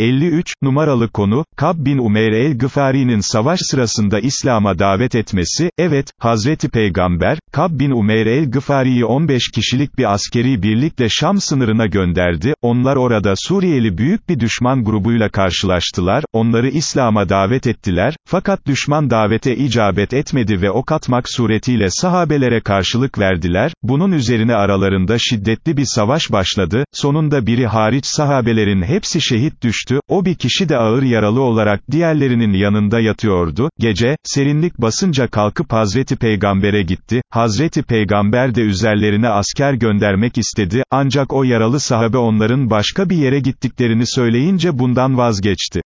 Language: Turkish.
53, numaralı konu, Kab bin Umeyr el-Gıfari'nin savaş sırasında İslam'a davet etmesi, evet, Hazreti Peygamber, Kab bin Umeyr el-Gıfari'yi 15 kişilik bir askeri birlikle Şam sınırına gönderdi, onlar orada Suriyeli büyük bir düşman grubuyla karşılaştılar, onları İslam'a davet ettiler, fakat düşman davete icabet etmedi ve ok atmak suretiyle sahabelere karşılık verdiler, bunun üzerine aralarında şiddetli bir savaş başladı, sonunda biri hariç sahabelerin hepsi şehit düştü, o bir kişi de ağır yaralı olarak diğerlerinin yanında yatıyordu, gece, serinlik basınca kalkıp Hazreti Peygamber'e gitti, Hazreti Peygamber de üzerlerine asker göndermek istedi, ancak o yaralı sahabe onların başka bir yere gittiklerini söyleyince bundan vazgeçti.